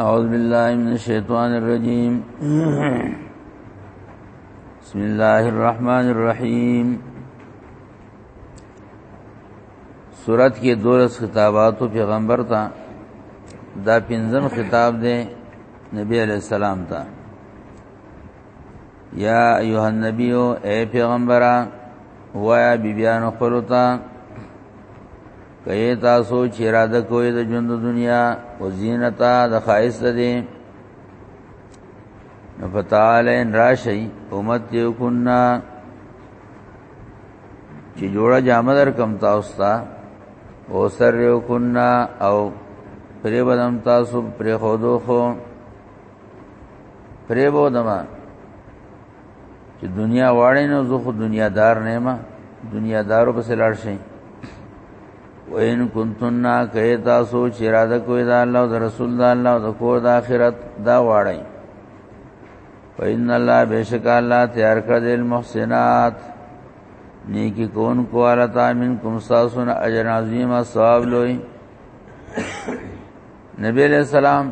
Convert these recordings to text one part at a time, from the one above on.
اعوذ بالله من الشیطان الرجیم بسم الله الرحمن الرحیم سورت کې دولس خطاباتو پیغمبر ته دا پنځم خطاب دی نبی علیہ السلام ته یا ایها النبیو اے پیغمبره وایا بیبیانو خپلو ته کئ تاسو چې را د کوی د ژوند دنیا او زینتا د خایس دې نو فتعالین راشی امت یو کنا چې جوړه جامه در کم تاسو ته او سر یو کنا او پرې بدم تاسو پرې خودو خو پرې بودما چې دنیا واړې نو زه خو دنیا دار نه ما دنیا دارو پس لاړ شي وین کنتن کئ تاسو چې را د کوی دا الله او رسول دا الله او کو د اخرت دا واړی فإن الله بشک الله تیار کړ دل محسنات نیکی کون کو الا تامن کوم ساسن اجر عظیم ثواب لوی نبی علیہ السلام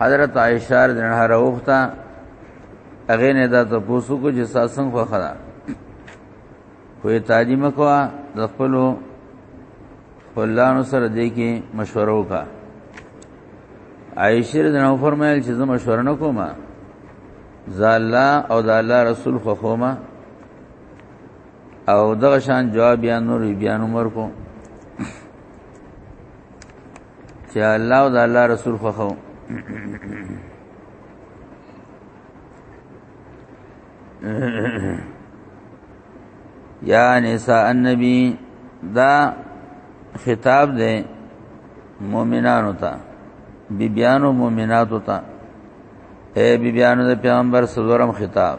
حضرت عائشہ رضی الله عنها راوخته هغه نه دا ته پوسو کو چې ساسن خو خدا کوئی تعلیم کوا د خپل خپلانو سره دی کې مشوره وکا عائشہ رضی الله فرمایل چې زما مشوره نه کومه زالا او د الله رسول خو خوما او دغه شان جواب یا نور بیان عمر کو چې الله او د الله رسول خوخو یا نساء النبی دا خطاب دی مؤمنانو ته بیبیانو مؤمناتو ته اے بیبیانو د پیغمبر سلورم خطاب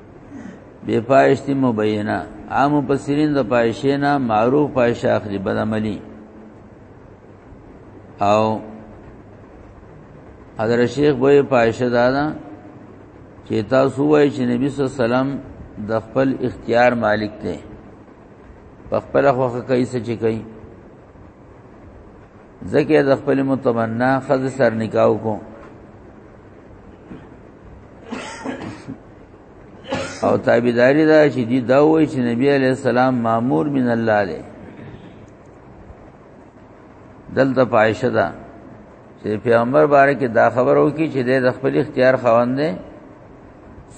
بے پایشتی مبینه عام مفسرین د پایشه نه معروف پایشه اخلي بدعملی او حضرت شیخ به پایشه دادا چې تاسو وای چې نبی صلی الله علیه وسلم د خپل اختیار مالک دی په خپل خوخه کوي څه چې کوي ځکه د خپل متمنا خز سر نکاو کو او تابعداري دا چې دی دا وایي چې نبی علی السلام مامور من الله دی دلته پایشه ده چې پیغمبر باره کې دا خبر وو کې چې د خپل اختیار خاوند دی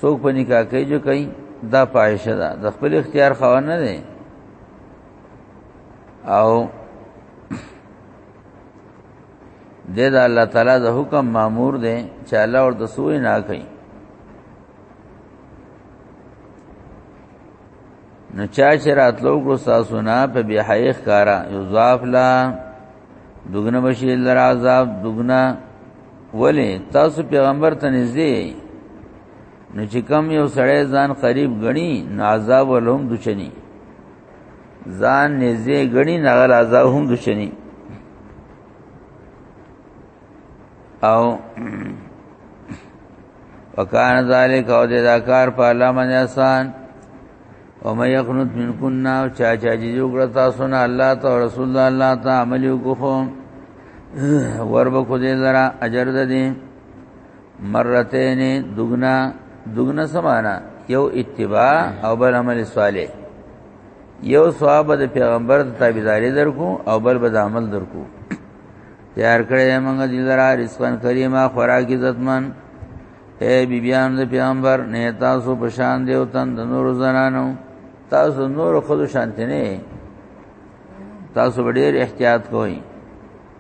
څوک په نکاح کوي جو کوي دا پایشه ده د خپل اختیار خاوند نه دی او د الله تعالی د حکم مامور دی چې الله ورته سوې نه کوي نو چا چې راتلو کو تاسو نه په بی حیخ کارا یضاف لا دغنه بشی لر عذاب دغنه ولی تاسو پیغمبر ته نږدې نو چې کم یو سړی ځان قریب غني نو عذاب ولهم دچنی ځان نږدې غني نه غل عذاب هم دشني او وکانه ذالک او دا کار په الله باندې آسان او مې یقنت من کنا او چا چا جی جو کړه تاسو نه الله ته او رسول الله الله ته عمل وکړو ورب کو دې زرا اجر دې مرتين دغنا دغنا سمانا یو اتباع او بل عمل صالح یو ثواب د پیغمبر د تابعداري درکو او بل بد عمل درکو تیار کړی موږ د لرا رسوان کریمه خوراک عزتمن اے بیبیان د پیغمبر نه تاسو په شان دی او تن د نور زنانو تاسو نور خود شانتی نه تاسو ډیر احتیاط کوئ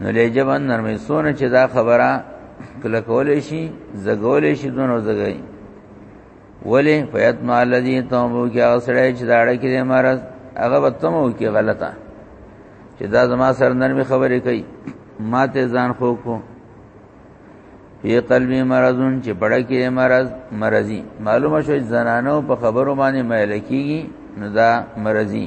نو لجبن نرمې سونه چې دا خبره کله کولې شي زګولې شي دونو زګي ولی فیت ما الذی توبو کې اوسړې چې داړه کې مرز هغه وتمو کې غلطه چې دا زما سر نرمې خبرې کوي ماته ځان خو کو فی قلبی مرضون چې پړه کې مرض مرضی معلومه شو زنانو په خبرو باندې مهلکیږي نو دا مرضی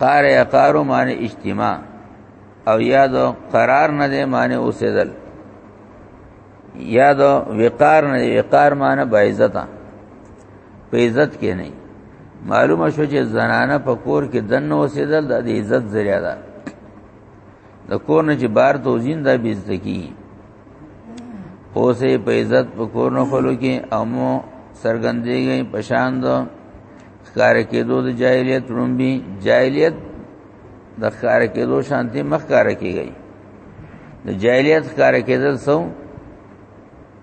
قار یا قارو معنی اجتماع او یاد قرار نه دی معنی اوسېدل یاد وقار نه دی وقار معنی باعزتا په عزت کې نه معلومه شو چې زنانه په کور کې دنه اوسېدل د عزت ذریعہ ده د کور نه چې بار ته زینده بیزت کی اوسې په عزت په کور نه خلو کې امو سرګندېږي پشان دو ښکار کېدو د جاهلیت رومبي جاهلیت د ښکار کېدو شانتي مخ ښکار کېږي د جاهلیت ښکار کېدل سو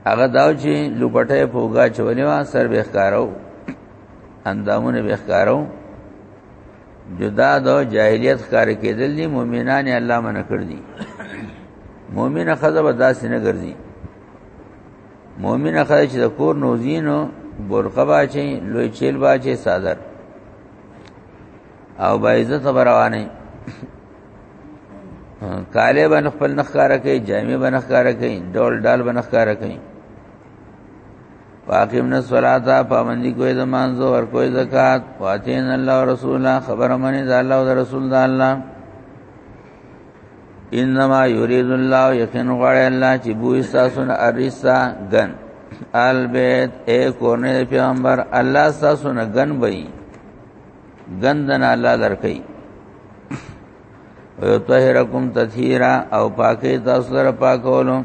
هغه داو چې لوپټه پوګا چولې وا سر به ښکارو اندامونه به ښکارو جدا د جاهلیت ښکار کېدل دي مؤمنان الله منع کړ دي مؤمنه خزه به داسې نه ګرځي مؤمنه خدای چې د کور نوزینو برقه باچې لوی چیل باچې صادر او با عزت روانه کاله باندې خپل نخکارا کوي جامع باندې نخکارا کوي ډول ډال باندې نخکارا کوي واقیم نه صلاتا پابندی کوی د مانزو ور کوی زکات واتین الله رسولا خبر منی د الله او رسول د الله انما یرید الله یقین غړی الله چې بو استاسون ارسا غن البیت اے کورنه پیغمبر الله استاسون غن بئی غندنا الله درکې او طهرکم تطهیرا او پاکه تاسو سره پاکولو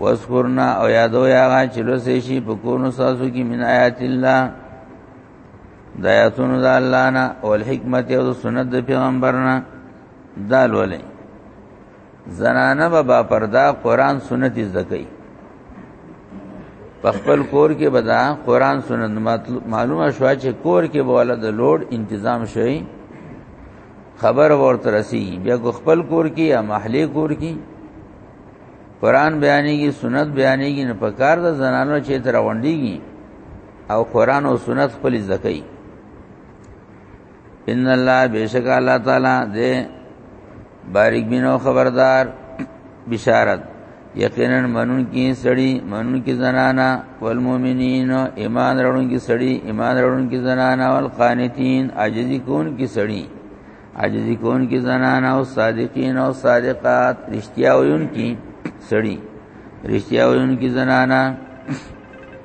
وذکرنا او یادو یاغه چلو سې شي په کونو ساسو کې من آیات الله د آیاتونو د الله نه او الحکمت او سنت د پیغمبرنا دا لولې زنانه به با پردا قران سنت زده کوي په خپل کور کې به دا قران سنت معلومه شو چې کور کې به ولدا د لوډ تنظیم شي خبر ورته رسی بیا کو خپل کور کې یا محلي کور کې قران بیانېږي سنت بیانېږي نه پکار د زنانو چې تر غونډيږي او قران او سنت خپل زکې ان الله بیشک الله تعالی دې باریک بینو خبردار بشارت یقینا منون کی سړی منون کی زنانا والمؤمنین ایمان راړون کی سړی ایمان راړون کی زنانا والقانتین عاجزی کون کی سړی عاجزی کون کی زنانا او صادقین او صادقات رښتیا ویون کی سړی رښتیا ویون کی زنانا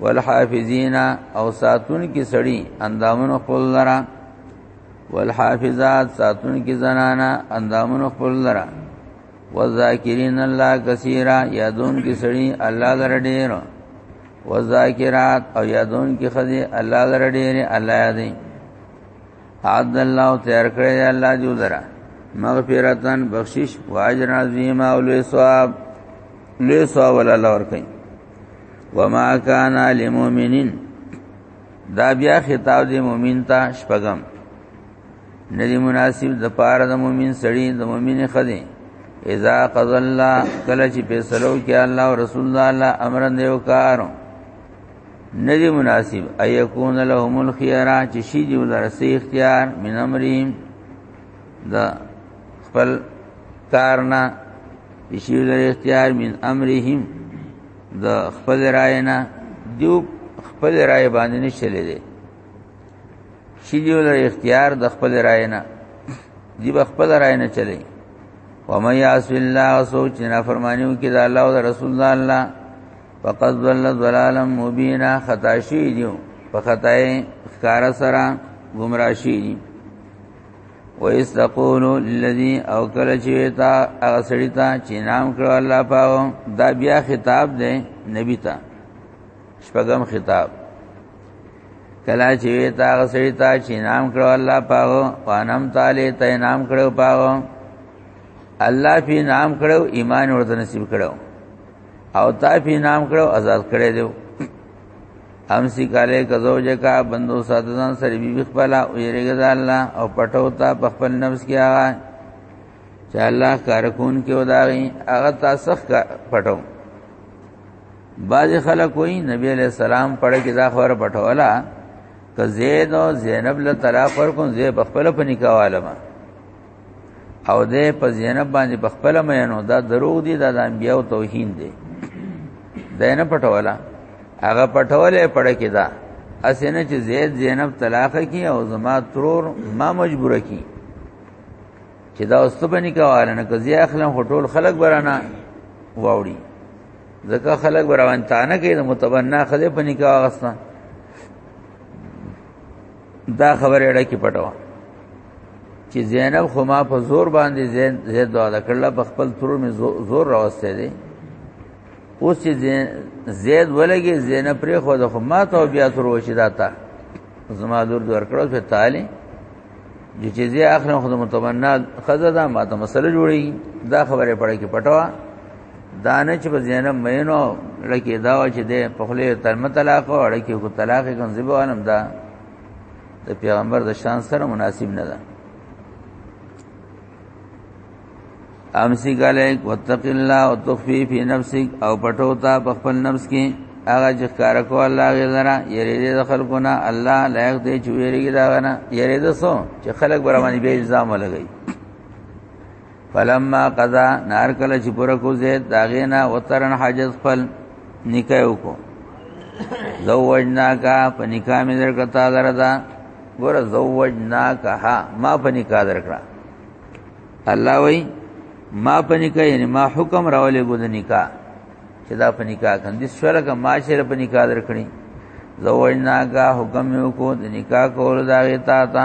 والحافظین او ساتون کې سړی اندامونو خپل لرا والحافظات ساتون کې زنانا اندامونو خپل لرا والذاکرین الله کثیرا یادون کې سړی الله لره ډیر والذاکرات او یادون کې خدي الله لره ډیر الله یادې عبد الله تیار کړی الله جو لره مغفرتن بخشش واجر عظیم او لوی ثواب لوی ثواب الله ورکړي وما كان للمؤمنين دا بیا خطاب دی مؤمن ته شپغم ندی مناسب د پاره د مؤمن سړی د مؤمن خدي اذا قضى الله کله چې فیصلو کې الله او رسول الله امر دی وکارو ندی مناسب ايكون لهم الخيار چې شي دی ولرسي اختیار من امرهم دا خپل کارنا یشیل اختیار من امرهم د خپل راینا دیو خپل رای باندې نه چلے دي شیدیو لر اختیار د خپل رای نه دی په خپل رای نه چلے و مې یاس الله سوچ نه فرمانیو کې د الله او رسول الله الله فقد ضل ضلالا مبینا خطا شی دیو په خدای ښکارا سره گمراه شي وَإِذْ تَقُولُ لِلَّذِي أَوْ كَلَ جِئْتَا أَغْسَرِتَا چې نام کړو الله پاو دا بیا خطاب دی نبی ته شپږم خطاب کلا چې تا غسړتا چې نام کړو الله پاو وانم تعالی ته نام کړو پاو الله پی نام کړو ایمان ورته نصیب کړو او تا پی نام کړو آزاد کړی دیو امسی کاله ک زوجه کا بندو ساتزان سره بی بی خپل او یریګه د الله او پټو تا په خپل نفس کې هغه چې الله کارکون کې وداغي هغه تاسو کا پټو باز خلک وای نبی علیہ السلام پړه کې دا خبره پټولا ک زید او زینب له طلاق ورکون زی په خپل په نکاح عالمه او دې په زینب باندې په خپل مینو دا دروغ دي دا د انبیو توهین دي دا نه پټولا هغه پټولې پړه کې دا اسنه چې زید زینب طلاق کی او زما ترور ما مجبور کی چې دا اوس په نکاواله نه کزي اخلم هټول خلک برانه واوړي ځکه خلک براوان تانه کې د متبنا خزه په نکاح غستا دا خبره اړه کې پټوا چې زینب خو ما په زور باندې زین زید دعا کړل په خپل تر می زور راوسته دي اوس چې زید ولګي زینب پرې خو د خو ما ته بیا تر وشي داتا زما دور دور کړو چې تعالی چې چې زی اخر خود متمنا خزه دا ما ته مسله جوړي دا خبره پړې کې پټوا دانه چې په زینب مینو لکه دا و چې د په خله تلمه طلاق او لکه کو طلاق کوم زیبو انم دا د پیغمبر د شان سره مناسب نه ده امسی کالیک واتق الله وتخفی فی نفسک او پټو تا په خپل نفس کې هغه چې کار کو الله غیرا یری د خلقنا الله لایق دی چې ویریږي دا غنا یری د سو چې خلق برمانی به الزام لګی فلما قضا نار کله چې پر کو زید داغینا وترن حاجت خپل نکاح وکړو زوجنا کا په نکاح مې درکتا دردا ګور زوجنا کا ما په نکاح درکړه الله وای ما په نکاح یعنی ما حکم راولې ګو د نکاح چې دا په نکاح کندې سره کا ما شر په نکاح درکړي زوجنا کا حکم یو کو د نکاح کول دا غیتا تا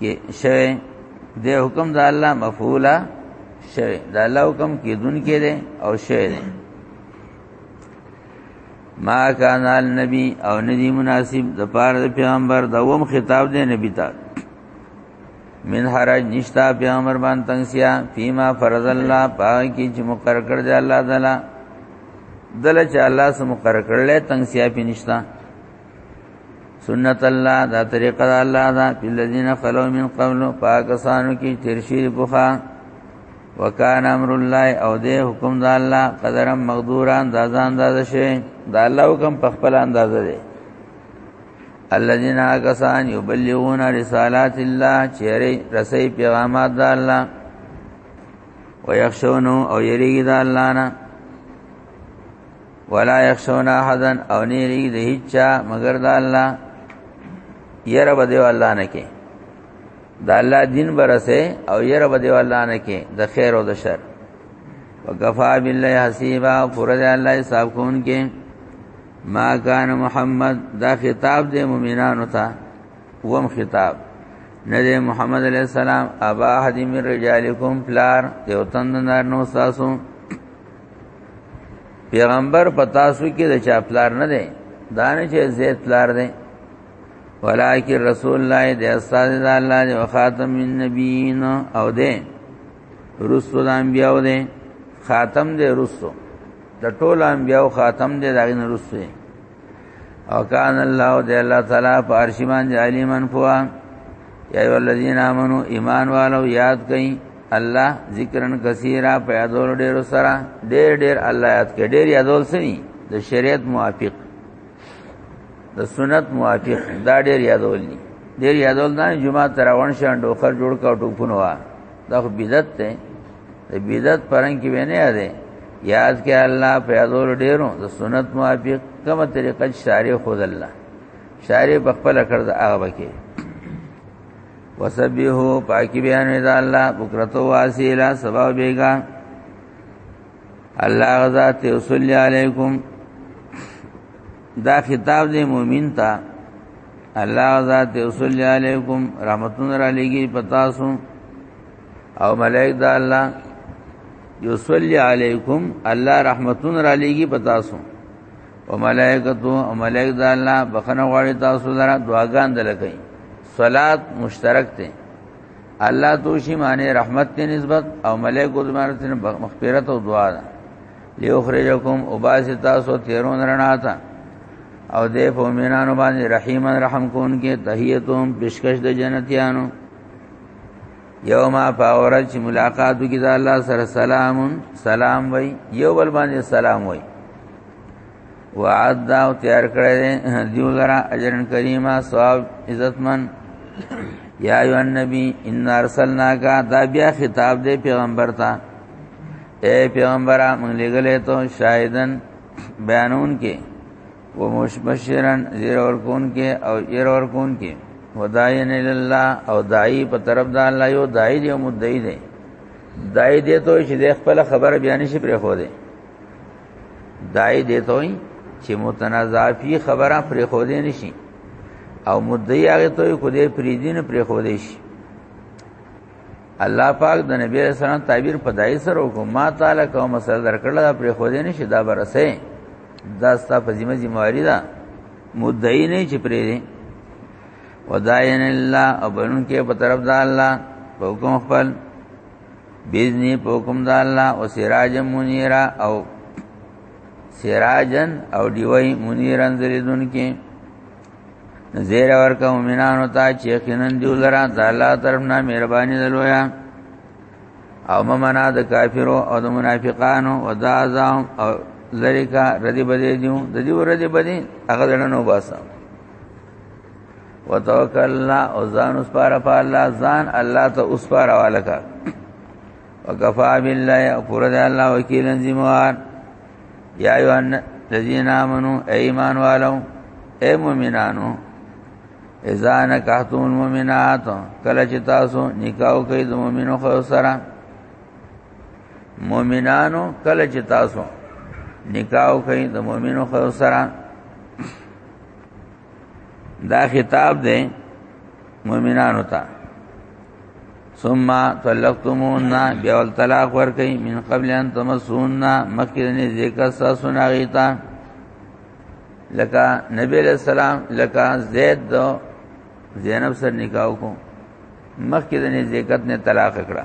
کې شوه د حکم د الله مفعولا شوه د الله حکم کې دن کې ده او شوه ده ما کان النبی او ندی مناسب د پاره د پیغمبر د ووم خطاب دی نبی ته من حرج نشتا پیغمبر باندې تنگسیا فیما فرض الله پاک کی چې مقرر کړ دی الله تعالی دل چې الله سم مقرر کړل تنگسیا پینشتا سنت الله دا طریقه دا الله دا په الذين خلو من قبل پاکستانو کې ترشیر بوخا وکان امر الله او دې حکم دا الله قدر مقدور انداز انداز شي دا الله حکم په خپل انداز دی الذين اكسان يبلغون رسالات الله چیرې رسې پیغامات دا الله ويخشونه او یریږي دا الله نه ولا يخشون احدا او نه ری د هیچا مگر د الله یره به دی الله نه کې د الله دین برسه او یره به دی الله نه کې د خیر او د شر وکفا بالله حسیبا پر د الله حساب کون کې ما کان محمد دا خطاب د مؤمنانو ته وم خطاب نه د محمد علی السلام ابا حدیم رجالکم فلار یو تند نار نو ساسو پیغمبر په تاسو کې د چا پلار نه دی دا نه چې زید پلار دی ولکه رسول الله د استاد د الله دی خاتم النبیین او دی رسول د انبیاو دی خاتم دی رسول د ټول انبیاو خاتم دی دغه نه رسول او کان الله دی الله تعالی په ارشمان دی علیمن فوا یا ایو الذین آمنو ایمان والو یاد کئ الله ذکرن کثیره په یادول ډیر سره ډیر ډیر الله یاد کړي ډیر یادول سني د شریعت موافق د سنت موافق دا ډیر یادول دي ډیر یادول نه جمعه تراون شان ډوخر جوړ کا ټوپونو وا دا خو بدعت ته د بدعت پرنګ کې ونه یاده یاد کې الله په یادول ډیرو د سنت موافق کومه طریقه شارع خود الله شاری په خپل کړ د هغه بکی وسبحو پاکی بیان د الله بکرتو واسیلا سبا بیگا الله غزا ته وصلی علیکم دا خطاب دی مومن ته الله غزا ته وصلی علیکم رحمتون را لګی پتا سو او ملائک دا الله یصلی علیکم الله رحمتون را لګی پتا سو او ملائکتو او ملائک د الله بخنه غواړي تاسو لره دعاګان دلکې صلات مشترک ته الله دوشي معنی رحمت ته نسبت او ملائکو زماره ته مغفرت او دعا ده لیخرجکم وباس تاسو تیرون رڼا ته او دې په مینانو باندې رحیمن رحم کون کې تحیتهم پیشکش د جنتیانو یوم فاورج چې ملاقاتو کې دا الله سره سلام سلام وای یو بل باندې سلام وای وعد دا او تیار کړی دیو لرا اجرن کریمه ثواب عزتمن یا ایو النبی ان ارسلناک دا بیا خطاب دی پیغمبر ته اے پیغمبر موږ لګلې ته شاهدن بیانون کې ومشبشرن زیر ورکون کې او ير ورکون کې وداین الله او دای په طرف د الله یو دای دی او مدعی دی دای دې ته چې د خپل خبره بیان شي پرې خو دی دای دې ته چې متنازع فی خبره پرې خو دی نشي او مدعی هغه ته کو دې پریدین پرې خو دی شي الله پاک د نبی رسول الله تعبیر په دای سره وکړ ما تعالی کوم سره درکړل دا پر خو دې نشي دا برسه دا ستا په ذمہ ذمہواری ده مدعی نه چې پرې دي وداین الله او بنون کې په طرف د الله په حکم خپل بیزنی په حکم د الله او سراج منیرا او سراجن او دیوی منیرن زریدون کې زیر ورکا مومنانو ته چې یقینا دی لرا د الله طرفنا مهرباني دلویا او ممنا د کافرو او د منافقانو او د اعظم او لریکا ردی بدی دیو د دې ردی بدی هغه دنه وباسه وتوکل الله او ځان اوس پر الله ځان الله ته اوس پر والکا وکفا بالله او پر الله وکیل ذمہ یا ایو ان الذین آمنو ایمان والو اے مومنانو اذا نکحتم المؤمنات کله چې تاسو نکاح کوي د مؤمنو خو سره مؤمنانو کله چې تاسو نکاح کوي د مؤمنو خو سره دا خطاب دی مؤمنانو ته ثم طلقتمون بیا ول طلاق ورکئ من قبل ان تمسون مخکرنی ذکر ساسو ناغیتا لکه نبی علیہ السلام لکه زید دو زینب سره نکاح کو مخکې د نزدېکت نه طلاق کړه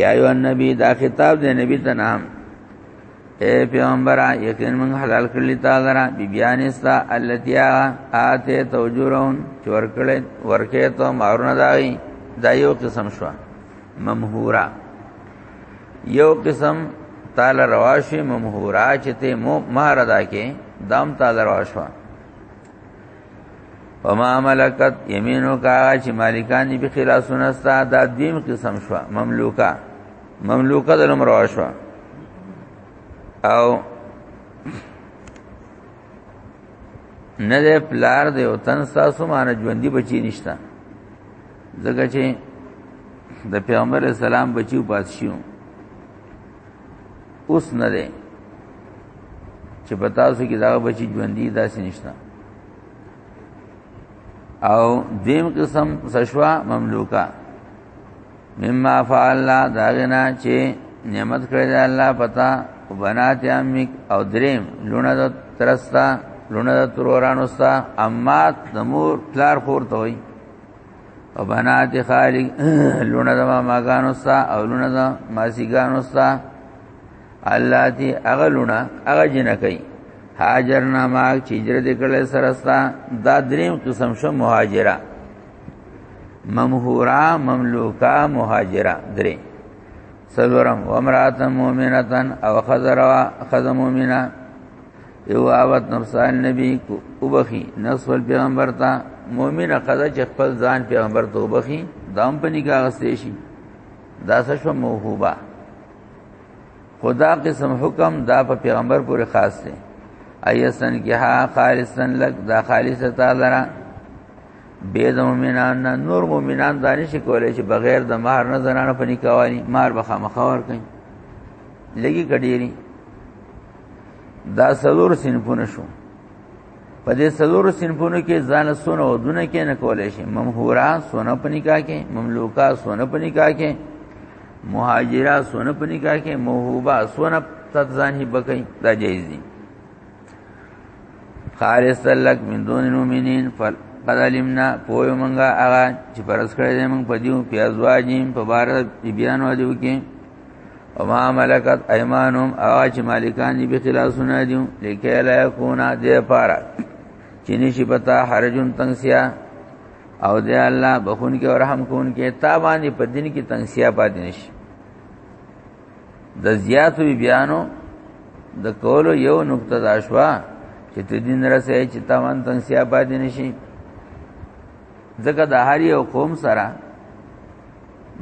یا ایو النبی دا خطاب دی نبی ته نام اے پیغمبر یقین من حلال کړل تا درا بیبیان استا التیا آتے توجرون چور کړي ورکه ته مارونه دای دایو قسم شو ممحورا یو قسم تعالی رواشی ممحورا چته مو مہر ادا کې دام تعالی رواشوا وما ملکت یمینو کا چې مالکان دې په خلاصونه ستا دا دیم قسم شو مملوکا مملوکا د عمر شو او نه دې پلار دې او تن تاسو مان ژوندۍ بچی نشتا ځکه چې د پیغمبر اسلام بچیو پات شیو اوس نه دی چې په تاسو کې دا بچی ژوندۍ داسې نشته او دیم قسم سشوا مملوکا مما فعلنا داغنا چې نعمت کړی دی الله پتا او بنات امیک او دریم لونه د ترستا لونه د ترورانوستا امات د مور پلار خور ته وي او بنات خالق لونه زما ماګانو ستا او لونه زما ماسیګانو ستا الله دې هغه لونه هغه جنکې هاجر نامه چې هجرت کړل سره ستا دا دریم قسم شو مهاجره ممهورا مملوکا مهاجره درې سلورم ومرات مؤمنتن او خزروا خز مؤمنه یو آوت نقصان نبی کو وبخي نسل پیغمبر ته مؤمن قضا چې خپل ځان پیغمبر ته وبخي دام په نکاح غستې شي دا څه شو موهوبه خدا قسم حکم دا په پیغمبر پورې خاص دی ایسن کی ها خالصن لک دا خالص تعالی را بے د مومنان نه نور مومنان دانش کولای چې بغیر د مہر نه زنانه په نکاح والی مہر بخا مخاور کوي لګي کډيري دا سلور سنفونه شو په دې سلور سنفونو کې ځان سونه او دونه کې نه کولای شي ممحورا سونه په نکاح کې مملوکا سونه په نکاح کې مهاجرا سونه په نکاح کې موهوبا سونه تدزان هی بکې دا جایز دي خالص لک من دون المؤمنین فل قد علمنا پوی منگا آغا چی پرس کردی منگ پدیو پیازواجیم پبارد بیانو دیو کی او ما ملکت ايمانهم اواج مالکان دي به خلاصونه دي لیکه لا يكون دې پارا چې نشي پتا حرجون تنگسیا او دې الله بخون کې او رحم کون کې تا باندې په دین کې تنگسیا پاتې نشي د زیات وی بیانو د کولو یو نقطه دا شوا چې ته دین رسې چې تا باندې تنگسیا پاتې نشي ځکه د هر یو قوم سره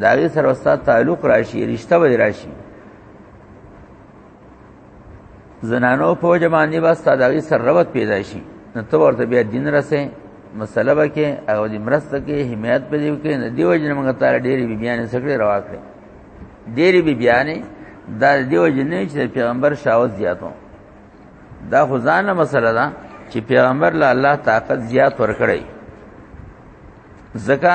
دا غي سره استاد تعلق راشي رشتہ وي راشي زنانو په جماعت با استاد غي سره ربط پیدا شي نو تو ورته بیا دین رسې مسله وکي او د مرسته کې حمایت پدې وکي نه دیو جن موږ تعالی ډېری بی بیان سکړي روا کړې ډېری بی بیان دا دیو جن چې پیغمبر شاوت زیاتو دا خو ځانه مسله ده چې پیغمبر له الله طاقت زیات ورکړي زکه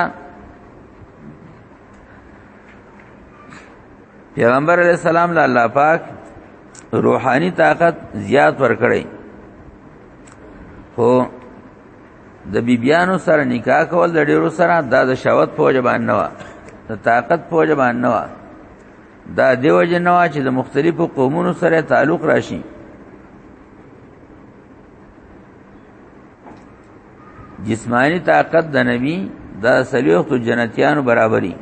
پیغمبر علی السلام له الله پاک روحانی طاقت زیات ورکړي خو د بیبیانو سره نکاح کول د ډیرو سره د شاوت فوج باندې نه و د طاقت فوج باندې نه و دا دیو جنوا چې د مختلفو قومونو سره تعلق راشي جسمانی طاقت د نبی دا سلیوخت جنتیانو برابرۍ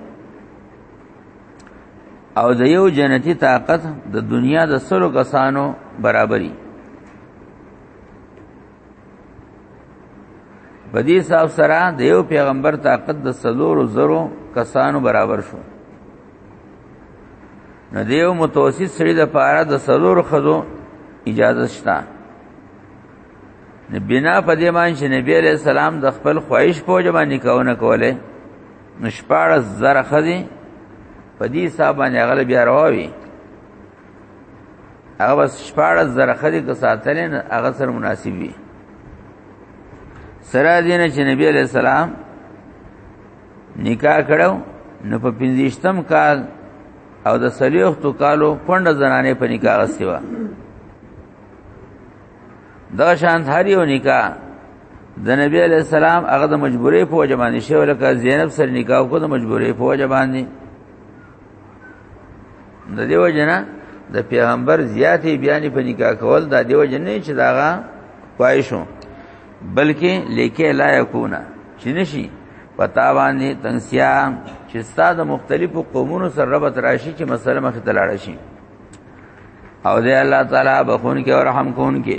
او د یو جنتی طاقت د دنیا د سلو کسانو برابرۍ په دې حساب سره د یو پیغمبر طاقت د سلورو زرو کسانو برابر شو نو د یو متوسط سړي د پاره د سلورو خزو اجازه شته نه بنا په دې باندې چې نبی عليه السلام د خپل خواهش په وجه باندې کاونه کوله نشپاړه زره خزي په دې حساب باندې غل بیا راوي هغه بس شپاړه زره خدي کو ساتل نه هغه سره مناسب وي سره دین چې نبی علی السلام نکاح کړو نو په پنځشتم کال او د سلیوختو کالو پنده زنانه په نکاح غسیوا دا شان هر یو نکاح د نبی علی السلام هغه د مجبورې په وجه باندې شو لکه زینب سره نکاح کو د مجبورې په وجه باندې د دیو جنا د پیغمبر زیاتې بیان په نکاح کول د دیو جنې چې داغه پایښو بلکې لیکه لا یکونا چې نشي پتا باندې تنگسیا چې ستاد مختلفو قومونو سره ربط راشي چې مسله مخ ته لاړ شي او دې الله تعالی بخون کې او رحم کون کې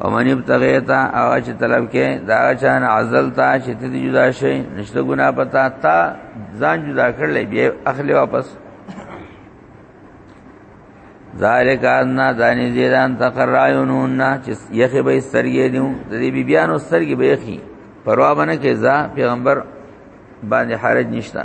ومن ابتغیتا او چې طلب کې دا چان عزل تا چې ته جدا شي نشته ګنا پتا تا ځان جدا کړل بیا اخلي واپس ذالک ان دانی زیران تقرایونون چې یخه به سرګې دیو د دې بیبیانو سرګې به یخي پروا باندې کې ځا پیغمبر باندې حرج نشتا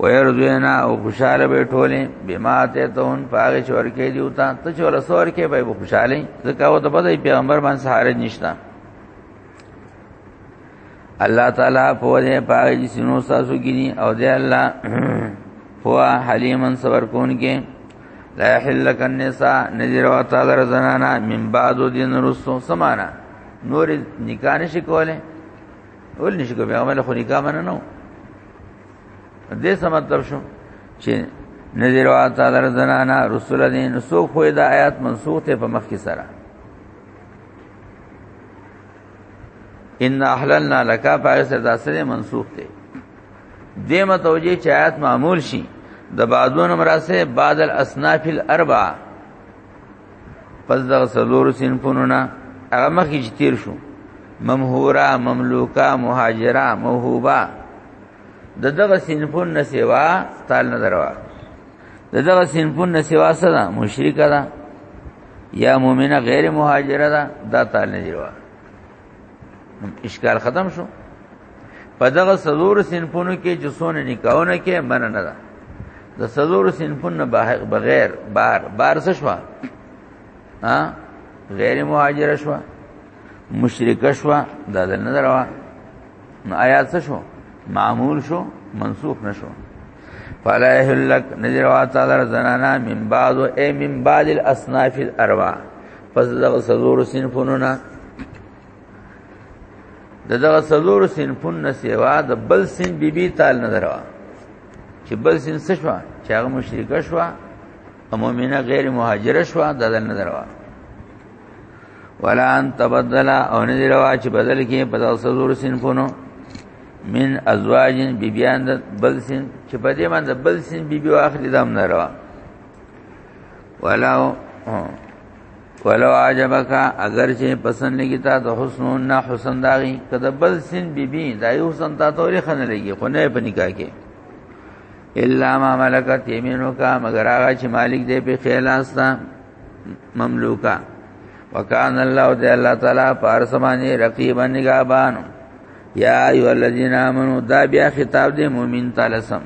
ويرزوینا او خوشاله به ټوله بما ته تون پاګه چور کې دی وتا ته چور سور کې به خوشاله ځکه او د بدای پیغمبر باندې سهارج نشتا الله تعالی په دې پاګه چې سينو تاسو کینی او دې الله هو حلیمن صبر کون کې لا يحل لك النساء نذير وتعالى زنانا من بعد دين رسو سمانا نور نکاح نشي کوله ول نشي کوي عمل خو نکاح منه نو دې څه مطلب شو چې نذیر او تعالی زنانا رسول دین سو خو دا آیات منسوخ ته په مخ کې سره ان احللنا لك فارس دا سره منسوخ ته دې متوجي چې آیات معمول شي د بعضونو مراسه بعد الاصناف الاربعه پس دغه سلور سنفونو نه هغه مخکې چې تیر شو ممهورا مملوکا مهاجرا موهوبا د دغه سنفون نه سیوا تعال نه دروا د دغه سنفون نه سیوا سره مشرک ده یا مؤمنه غیر مهاجره ده دا تعال نه دروا اشکال ختم شو په دغه سلور سنفونو کې چې سونه نکاحونه کې من نه ده د سلور سنفونو بغیر بار بار څه شو ها غیر مهاجر شو مشرک شو دا د نظر وا نو آیات څه شو معمول شو منسوخ نشو فلا يهلك نذر واتذر زنانا من بعض و اي من بعض الاصناف الاربع پس دغه سلور سنفونو نه د دغه څلور سنفون نه سیوا د بل سن بی بی تال نه دروا چې بل سن څه شو چې هغه مشرکه شو او مؤمنه غیر مهاجره شو د دل نه دروا ولا ان تبدل او نه دروا چې بدل کې په دغه څلور سنفونو من ازواج بی بیان د بل سن چې په دې باندې بل سن بی بی واخلي دام نه روا ولا ولو عجبک اگر چې پسند لګی تا د حسن نه حسن داغي کده بل سن بی بی دا یو حسن تا تورې خنه لګي خو نه په نکاح کې الا ما ملکت یمینو کا مگر هغه چې مالک دې په خیلاستا مملوکا وکان الله دې الله تعالی پارسمانی رقیب نگابان یا ایو الذین آمنو دا بیا خطاب دی مؤمن تعالی سم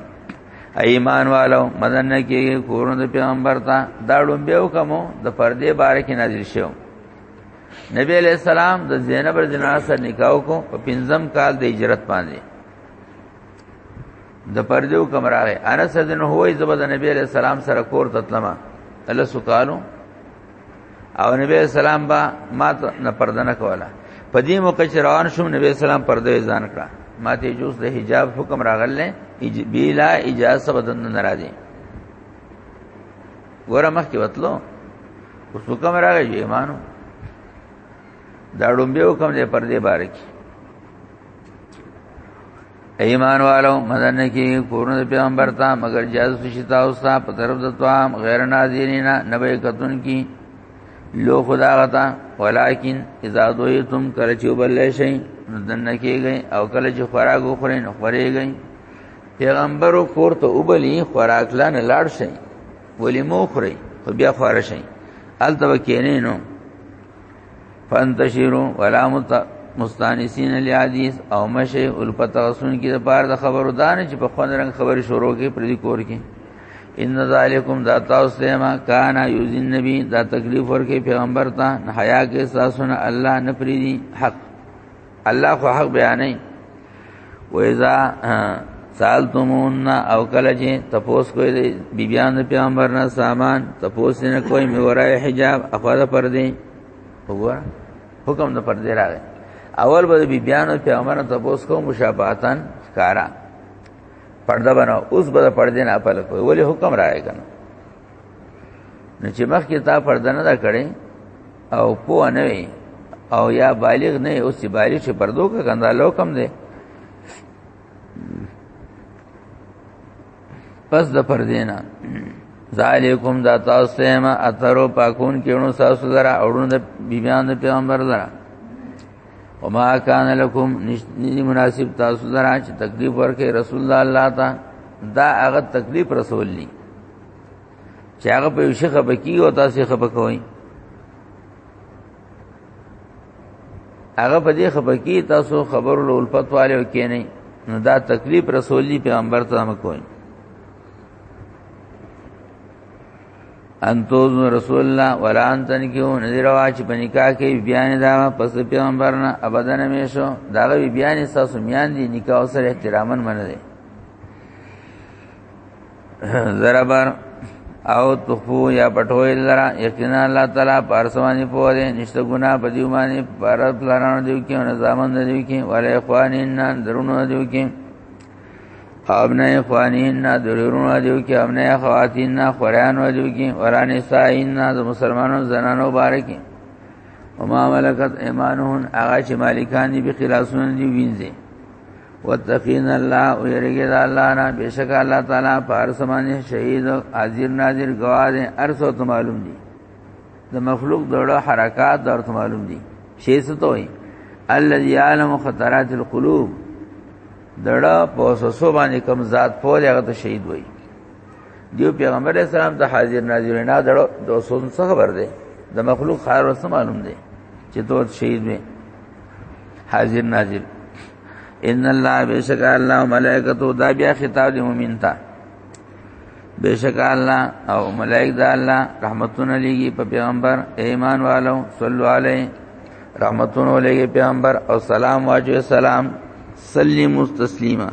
ایمان والو مدن کې کورن د پیغمبر ته دا لومبه وکمو د پردې بار کې نازل شو نبی علیہ السلام د زینب رضی الله عنها سره نکاح کو په پنځم کال د هجرت باندې د پردیو کمراغه انس دن هوې زبد نبی علیہ السلام سره کور تطلما الله سکانو او نبی اسلام با ما ته نه پرده نه کوله په دې موقع چې روان شوم نبی اسلام پرده ځان کړه ما ته جوز د حجاب حکم راغله بلا اجازه بدن نه راځي ګوره مخ کې وتلو اوس حکم راغی ایمانو دا ډومبه حکم دې پردې بارکی ایمان والو مدن کی کورن پیغمبر تا مگر جاز شتا اوستا په طرف د توام غیر ناظرینا نبی کتون کی لو خدا غتا ولیکن اذا دویتم کله چې وبل شي دنه کیږي او کله چې خوراک وخورین خوريږي پیغمبرو کور ته وبلی خوراک لان لاړ شي ولی مو خوري خو بیا خور شي الته کینې نو فانتشروا ولا مستانسین الیادیث او مشه الفت غسن کی د پاره د خبرو دان چې په خوند رنگ خبرې شروع کې پردي کور کې ان ذالکم دا تاسو ته ما کان یوزین نبی دا تکلیف ورکې پیغمبر ته حیا کې ساسونه الله نه پریدي حق الله خو حق بیانې و اذا سالتمون او کله چې تپوس کوی دی بیبیان د پیغمبر نه سامان تپوس نه کوی می ورای حجاب افاده پر دی وګور حکم د پر دی راغی اول به بیبیان د پیغمبر نه تپوس کو مشابهتن کارا پرده بنا اوس به پر دی نه اپل کوی ولی حکم راغی کنه نو چې مخ کې تا پرده نه دا کړې او پوه نه وي او یا بالغ نه اوس چې بالغ شي پردو کې کنده لو کم دی پس د پر دینا ذالکم دا تاسو ما اترو پاکون کینو تاسو درا اورون د بیبیان د پیغمبر درا وما کان لکم نشنی مناسب تاسو درا چې تکلیف ورکې رسول الله تعالی دا هغه تکلیف رسول نه چې هغه په یو شي خپه کی او تاسو خپه کوئ هغه په دې خپه کی تاسو خبر له الفت والو کې نه نو دا تکلیف رسولي پیغمبر ته هم کوئ انتوز رسول الله ولا انتن کیو نذیر واچ پنیکا کې بیان دا پس پیغمبر نه ابدن میشو دا بیان ساسو میان دي نکاح سره احترامن منه زربر او تخفو یا پټوي لرا یقینا الله تعالی پارسوانی په دې نشته ګنا په دیو باندې پارت لارانو دیو کې نه ځامن دیو کې ولې اخوانین نه درونو دیو کې ابن اخوانین نه درونو دیو کې ابن اخواتین نه خورانو دیو کې ورانه ساین نه د مسلمانانو زنانو بارکه وما ملکت ایمانهن هغه چې مالکان دي به خلاصون دي وینځي وتقین الله او یریګه د الله نه بشک الله تعالی پر سمانه شهید او حاضر ناظر گواه دي ارسو ته معلوم دي د مخلوق دړه حرکات درته معلوم دي شی څه ته وي الذي يعلم خطرات القلوب دړه پوسوسو باندې کم ذات پول هغه ته شهید وي دیو پیغمبر اسلام ته حاضر ناظر نه دړه دوسون څه خبر ده د مخلوق خار وسه معلوم دي چې دوت شهید وي حاضر ناظر ان الله بیشک الله ملائکتو دا بیا خطاب دی مومن ته بیشک الله او ملائک دا الله رحمتونه لګي په پیغمبر ایمان والو صلو علی رحمتونه لګي پیغمبر او سلام واجو سلام سلیم تسلیما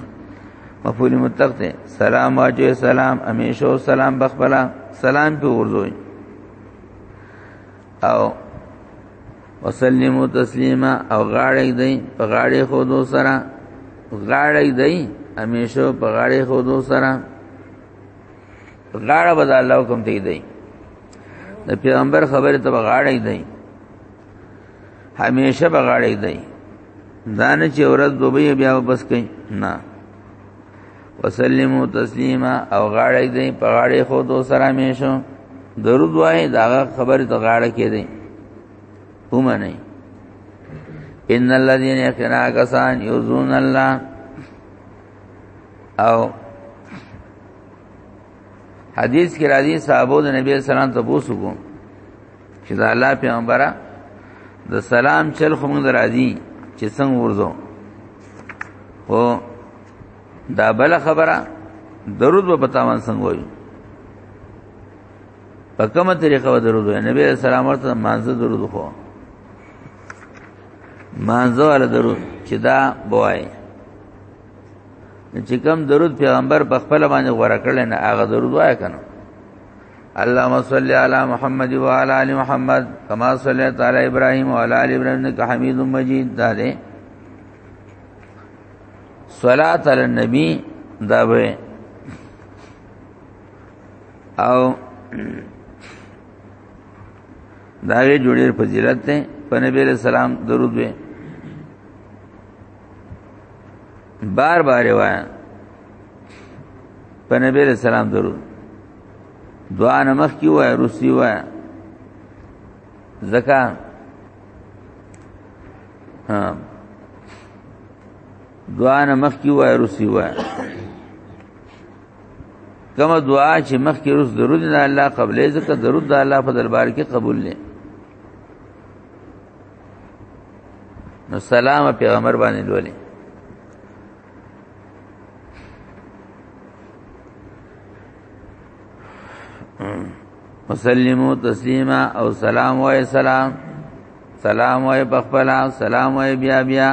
مفعول مطلق ته سلام واجو سلام همیشه سلام بخبلا سلام په ورځوي او وسلمو تسلیما او غاړې دی په غاړې خو دو سره غاړې دی همیشه په غاړې خو دو سره غاړه به الله حکم دی دی د پیغمبر خبره ته غاړې دی همیشه به غاړې دی دانه چې ورځ دوبې بیا بس کئ نه وسلمو تسلیما او غاړه دې په غاړه خو دو سره میشو درود وای دا خبر ته غاړه کې دې اومه نه ان الذين يخنا كسان يؤذون الله او حدیث کې راځي صحابه د نبی صلی الله علیه وسلم ته پوښتنه کوم چې دا الله پیغمبره د سلام چل خو موږ راځي چې څنګه ورځو او دا بل خبره درود په پتاوان څنګه وایو په کومه طریقه و درود وایي نبی رسول الله ورته مانزه درود خو مانزه ول درود چې دا بوای چې کوم درود پیغمبر په خپل باندې غوړه کړل نه هغه درود وای کنه اللهم صل على محمد وعلى ال محمد كما صليت على ابراهيم وعلى ال ابراهيم انك حميد مجيد دا ده صلات علی النبی دا وې او دا وی جوړې فضیلت ده په نبی علیہ السلام درود وې بار بار وایا په نبی علیہ السلام درود دعا نمخ کی وایا روسی وایا زکا ها دعا نه مخ کی وای رسی وای کوم دعا چې مخ کی رس درود نه الله قبلې ځکه درود د الله په دربار کې قبول نه نو سلام پیغمبر باندې لولې وسلمو تسلیما او سلام وای سلام سلام وای په خپل سلام وای بیا بیا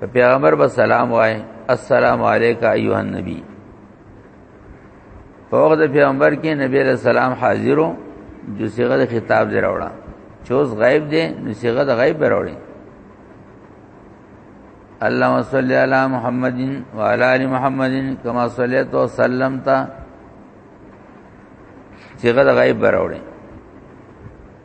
په پیغمبر به سلام وای السلام علیک ایها النبی په وخت د پیغمبر کې نبی علیہ السلام حاضرو جو صيغه د خطاب دی راوړه چوز غیب دی نو صيغه د غیب راوړي اللهم صل علی محمد وعلى ال محمد كما صليت وسلمت صيغه د غیب راوړي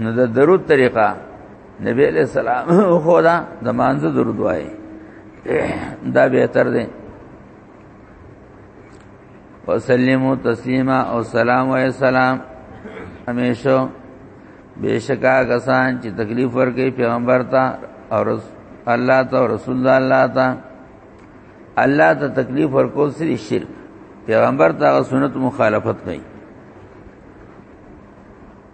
نو د درود طریقه نبی علیہ السلام خو دا د مانزه درود وای دا به تر دې وسلمو تسلیما او سلام و سلام همیشه بشکا کسان چې تکلیف ورکړي پیغمبر ته او الله ته او رسول الله ته الله ته تکلیف ورکول سری شرک پیغمبر ته سنت مخالفت کوي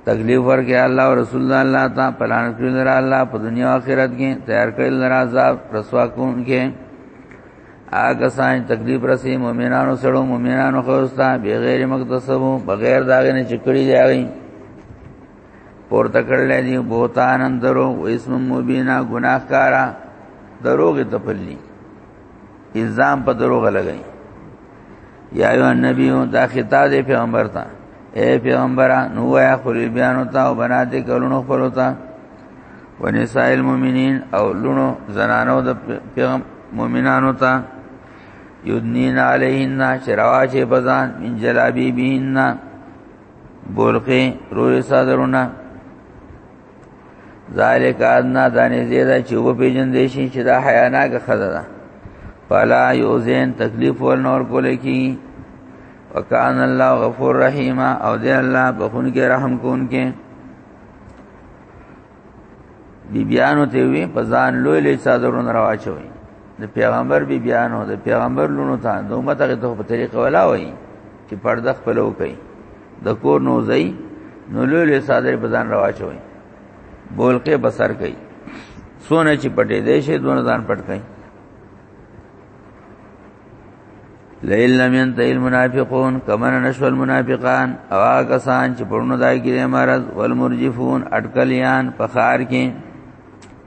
تکلیف ورکړي الله او رسول الله ته پلان کړی لرا الله په دنیا او آخرت کې تیار کړی لرا عذاب رسوا کون کې آګه سان تکلیف رسي مؤمنانو سره مؤمنانو خوستا بغیر مقتصبو بغیر داغه نه چکړی دی پور تکړل دی بوتان اندرو و اسم مبینا گناهکارا دروغ ته پلی الزام په دروغ لګی یا ایو نبی دا خطاب دی پیغمبر ته اے پیغمبر نو یا خلی بیان تا او بنا دې کولونو خپل تا ونساء المؤمنین او لونو زنانو د پیغم مؤمنانو ته یدنین علیهن شرواچ بزان من جلابی بهن بولقه روی صادرونه ذالک ادنا دانی زیدا چې و پیجن دې شي چې دا حیا نه که خزه ده فلا یوزین تکلیف ور نور کولې کی وکان الله غفور رحیم او دې الله بخون کې رحم کون کې بی بیانو ته وی په ځان لوی لوی صادرون راواچوي د پیغمبر بی بیانو د پیغمبر لونو ته د امت هغه ته په طریقه ولا وای چې پرده خپلو کوي د کور نو ځای نو لولې صادرې په ځان راواچوي بولکه بسر کوي سونه چې پټې دې شي دونه ځان پټ کوي لئن لم ينتهي المنافقون كما نشو المنافقان او کسان چې پرونو دای کې مرض والمرجفون اٹکلیان په خار کې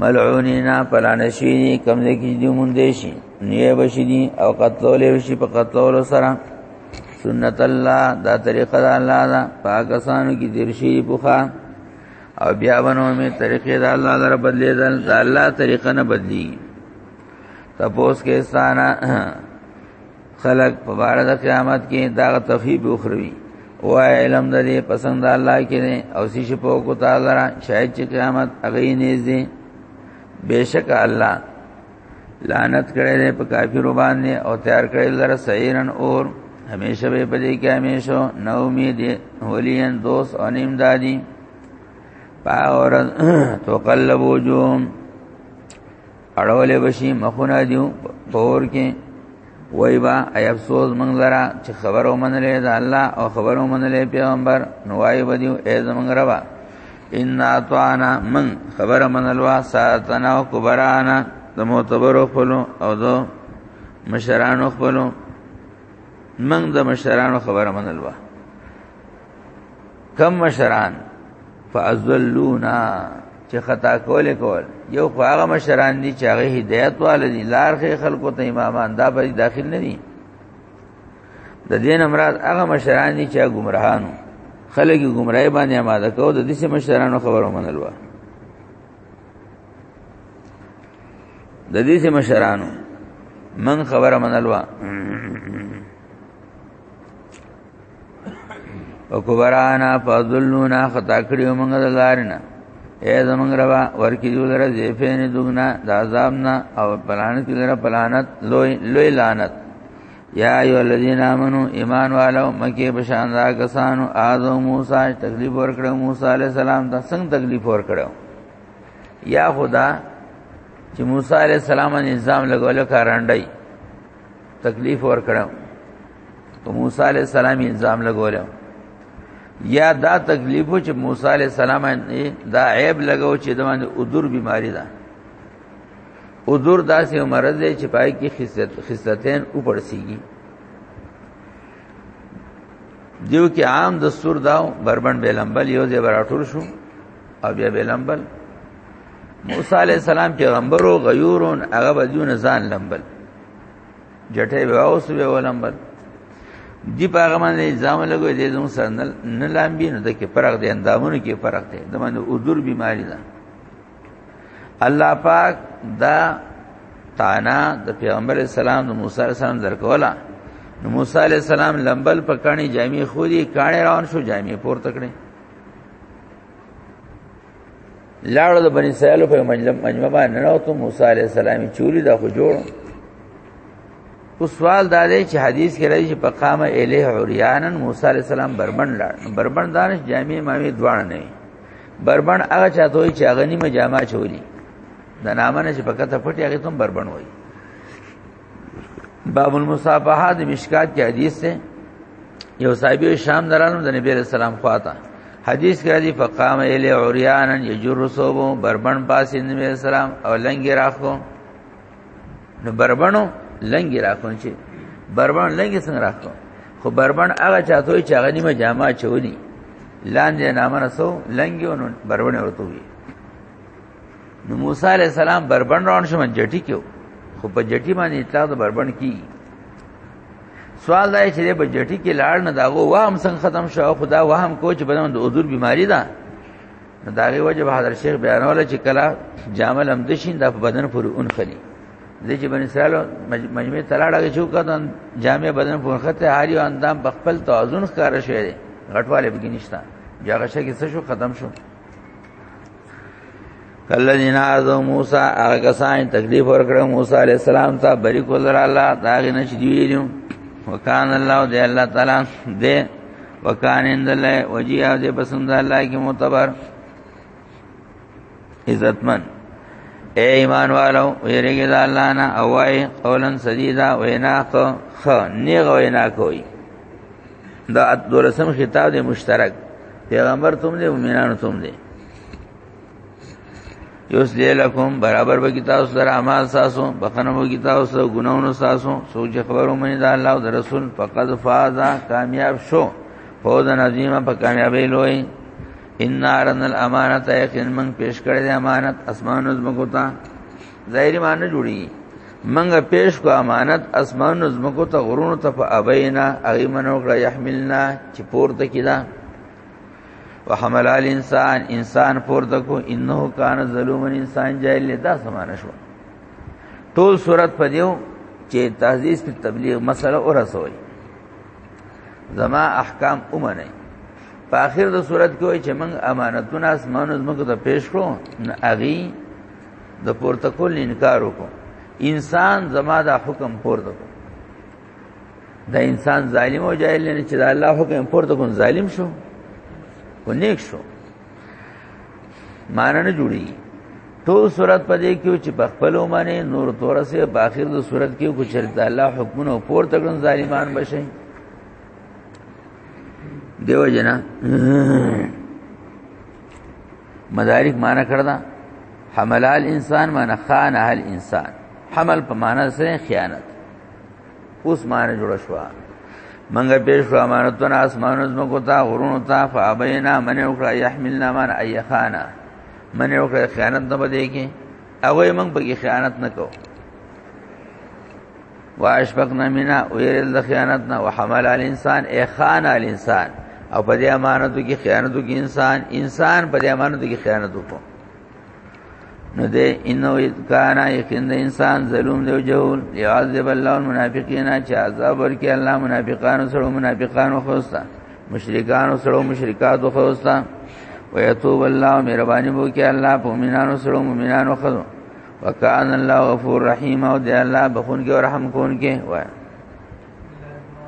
ملعونینا پلانشی دی کمزه کی دی مون دیشی نیه بشی دی او قتلولی بشی پا قتلولو سرا سنت الله دا طریقه دا الله دا پاکستانو کی درشی پوخا او بیا بنو می طریقه دا الله دا بدلی دا الله طریقه نه بدلی تپوس کې ستانه خلق په بار د قیامت کې دا تخیب اخروی او علم د دې پسند الله کې نه او سې شي په کو تعالی را شاید چې قیامت هغه نه دي بشک الله لعنت کړي دې په کافر باندې او تیار کړي لره سیرن اور همیشه به پدې کې همیشه نو امید ولین دوست او نیم دادی پاور تو قلب وجوم اړولې بشي مخونه دیو پور کې وای با ای افسوس مونږ لرا چې خبرو منلې دا الله او خبرو منلې پیغمبر نو وای بدیو ای زمونږ روا ان اطعنا من خبر منلوا ساتنا او کبرانا د معتبرو خپلو او د مشرانو خپلو من د مشرانو خبر منلوا کم مشران فازلونا چې خطا کول کول یو خو هغه مشران دي چې هغه هدایت والدي لار خې خلکو ته امامان دا به داخل نه دي د دین امراض هغه مشران دي چې ګمراهانو خلک ګمراهي باندې آماده کوو د دې مشرانو خبرو منلوا د دې سه مشرانو من خبره منلوا او کبرانا فضلونا خطا کړیو موږ د لارینه اے زمنګ روا ورکی جو لره زیفین دغنا د عذاب نه او پلانت لره پلانت لوی لوی لعنت یا ایو الذین آمنو ایمان والو مکی بشان دا کسانو آزو موسی تکلیف ورکړو موسی علی السلام ته څنګه تکلیف ورکړو یا خدا چې موسی علی السلام نظام لګول کارانډای تکلیف ور کړو په موسی علی السلام الزام لګولیو یا دا تکلیف چې موسی علی السلام دا عیب لګاو چې دمانه ادور بیماری ده ادور داسې مرض دی چې پای کې خصلت خصلتین اوپر سیږي دیو کې عام دستور داو بربند بیلمبل یو ځای براټول شو او بیا بیلمبل موسی علی السلام پیغمبرو غیورون هغه بدون ځان لمبل جټه به اوس به ولمبل دی په هغه باندې الزام لګوي دې زموږ سره نه لامبي نو د کې فرق دی اندامونو کې فرق دی د باندې اودر بیماری ده الله پاک دا تانا د پیغمبر اسلام د موسی علی السلام درکولا نو موسی علی السلام لمبل په کانی جامع خوري کانی روان شو جامع پور تکړه لاړو د بنی اسرائیل په مجلم مجمع باندې نه راوته موسی علی السلام چوری دا خو جوړ او سوال دا دی چې حدیث کې راځي چې پقامه الیه عریانن موسی علی السلام بربن لاړ بربن دانش جامع ماوی دوان نه بربن هغه چاته وي چې هغه نیمه جامع چولی د نامه نه چې پکته پټي هغه تم بربن وایي باب المصافحه د مشکات کې حدیث ده یو صاحب شام درانو د نبی رسول الله خواته حدیث کې راځي فقام الی عریانا یجر صوبو بربن پاس نبی رسول الله او لنګ راخو نو بربنو لنګ راخو چې بربن لنګ څنګه راخو خو بربن هغه چاته چې هغه نیمه جامه چونی لاندې نامه رسو لنګ او بربن ورته وی نو موسی علی السلام بربند روان شو جټی کېو خو په جټی باندې اطلاق د بربند کی سوال دا چې په جټی کې لاړ نه داغو وهم څنګه ختم شو خدا وهم کوچ بنو د عذر بیماری ده داغه وجه حضرت شیخ بیانول چې کلا جامل هم دشین د بدن پر اون خلی د چې بن اسرائیل مجمع تلاړه چې وکړن جامع بدن پر خته هاری اندام بخپل توازن ښکار شوی غټواله بګینشتا جاغه شګه څه شو ختم شو الذين اذوا موسى هغه کسان تکلیف ورکړو موسی عليه السلام ته بری کول را الله دا غي نشدیو وکان الله دې الله تعالی دې وکان عند الله وجيا دې پسند الله کې معتبر عزتمن اے ایمان والو ویریږي د الله نه اوای قولن سدیدا وینا خو خ نیغ وینا کوي دا دولسم خطاب دی مشترک پیغمبر تم دی مومنانو تم دی یوس دی لکم برابر به کتاب سره اعمال ساسو بخنه به کتاب سره ګناونو ساسو سوچ خبرو مې دا الله او رسول فقد فاز کامیاب شو فوز عظیمه په کامیابی لوی ان ارن الامانه یقین من پیش کړی دی امانت اسمان زمکو ته ظاهری معنی جوړی منګه پیش کو امانت اسمان زمکو ته غرونو ته په ابینا اغي منو کړه يحملنا چې پورته کیدا وحمل ال انسان انسان پورته کو انه کان ظلومن انسان جاهل لدا سمانه شو ټول صورت په دیو چې تعزیز په تبلیغ مسله اور رسوي زما احکام اومنه په اخر د صورت کې چې موږ امانتونه اسمانو زموږ ته پیښ کړو نه اغي د پورته کول انکار وکړو انسان زما دا حکم پورته کو دا انسان ظالم او جاهل نه چې دا الله حکم پورته کو ظالم شو کو نیک شو مان نه جوړي ټول صورت پدې کې چې په خپل ومانه نور تور سه په اخر د صورت کې کو چرته الله حکمونه پورته کړن ظالمان بشي دیو جنا مدارک معنی کړدا حمل الانسان معنی خان هل انسان حمل په معنی سره خیانت اوس معنی جوړ شو منګه پیش شو امانتونه اسمانو زمکو تا غرونو تا فابینا من وکړه یحملنا من ایخانا من وکړه خیانت نه بده کې هغه موږ په خیانت نه کو واشفقنا منا ويرل د خیانت نه وحمل الانسان اي خان الانسان او په دې امانتو کې خیانتو کې انسان انسان په دې امانتو کې خیانت وکړ نو دې انه کان یقین د انسان ظلم دی او جهول یعذب الله المنافقین چې عذاب ورکړي الله منافقانو سره منافقانو خوستا مشرکانو سره مشرکات خوستا ويتوب الله مهرباني وکړي الله په مؤمنانو سره مؤمنانو خو وکان الله غفور رحیم او دی الله بخون کې او رحم کون کې وای